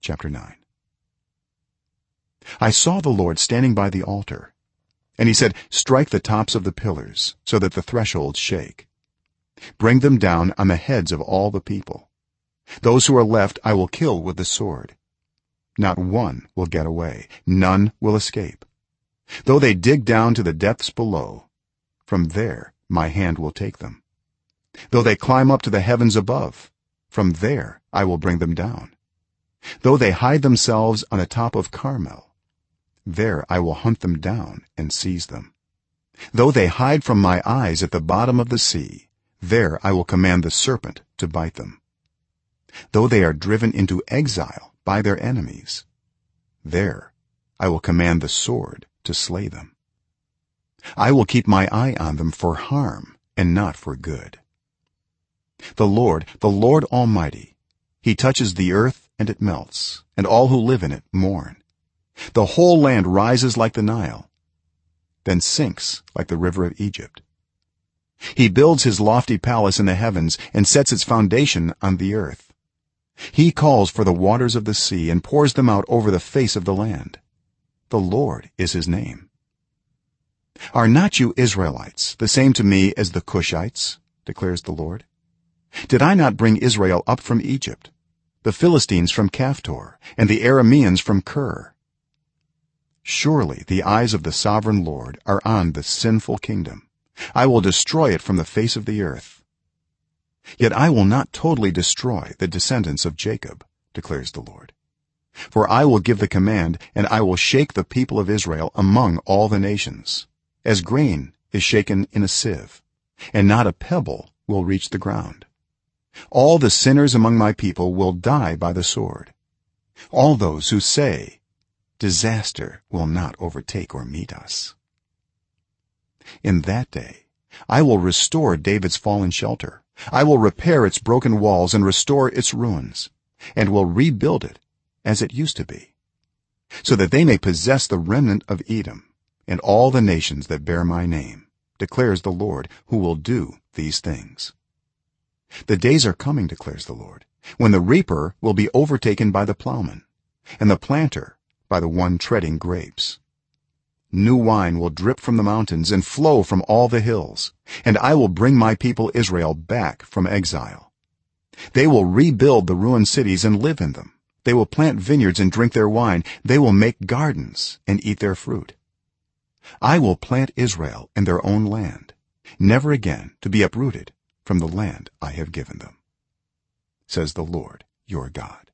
chapter 9 i saw the lord standing by the altar and he said strike the tops of the pillars so that the thresholds shake. Bring them down on the heads of all the people. Those who are left i will kill with the sword. Not one will get away. None will escape. Though they dig down to the depths below from there my hand will take them. Though they climb up to the heavens above from there i will bring them down though they hide themselves on the top of carmel there i will hunt them down and seize them. Though they hide from my eyes at the bottom of the sea there i will command the serpent to bite them. Though they are driven into exile by their enemies there i will command the sword to slay them. I will keep my eye on them for harm and not for good. The lord the lord almighty he touches the earth and it melts and all who live in it mourn. The whole land rises like the nile then sinks like the river of egypt. He builds his lofty palace in the heavens and sets its foundation on the earth. He calls for the waters of the sea and pours them out over the face of the land. The lord is his name. Are not you israelites the same to me as the cushites declares the lord? Did i not bring israel up from egypt the philistines from caphtor and the arameans from kir surely the eyes of the sovereign lord are on the sinful kingdom. I will destroy it from the face of the earth. Yet i will not totally destroy the descendants of jacob declares the lord. For i will give the command and i will shake the people of israel among all the nations. As grain is shaken in a sieve and not a pebble will reach the ground all the sinners among my people will die by the sword. All those who say disaster will not overtake or meet us. In that day i will restore david's fallen shelter. I will repair its broken walls and restore its ruins and will rebuild it as it used to be so that they may possess the remnant of edom and all the nations that bear my name declares the lord who will do these things the days are coming declares the lord when the reaper will be overtaken by the plowman and the planter by the one treading grapes. New wine will drip from the mountains and flow from all the hills and i will bring my people israel back from exile. They will rebuild the ruined cities and live in them. They will plant vineyards and drink their wine. They will make gardens and eat their fruit. I will plant israel in their own land never again to be uprooted from the land i have given them says the lord your god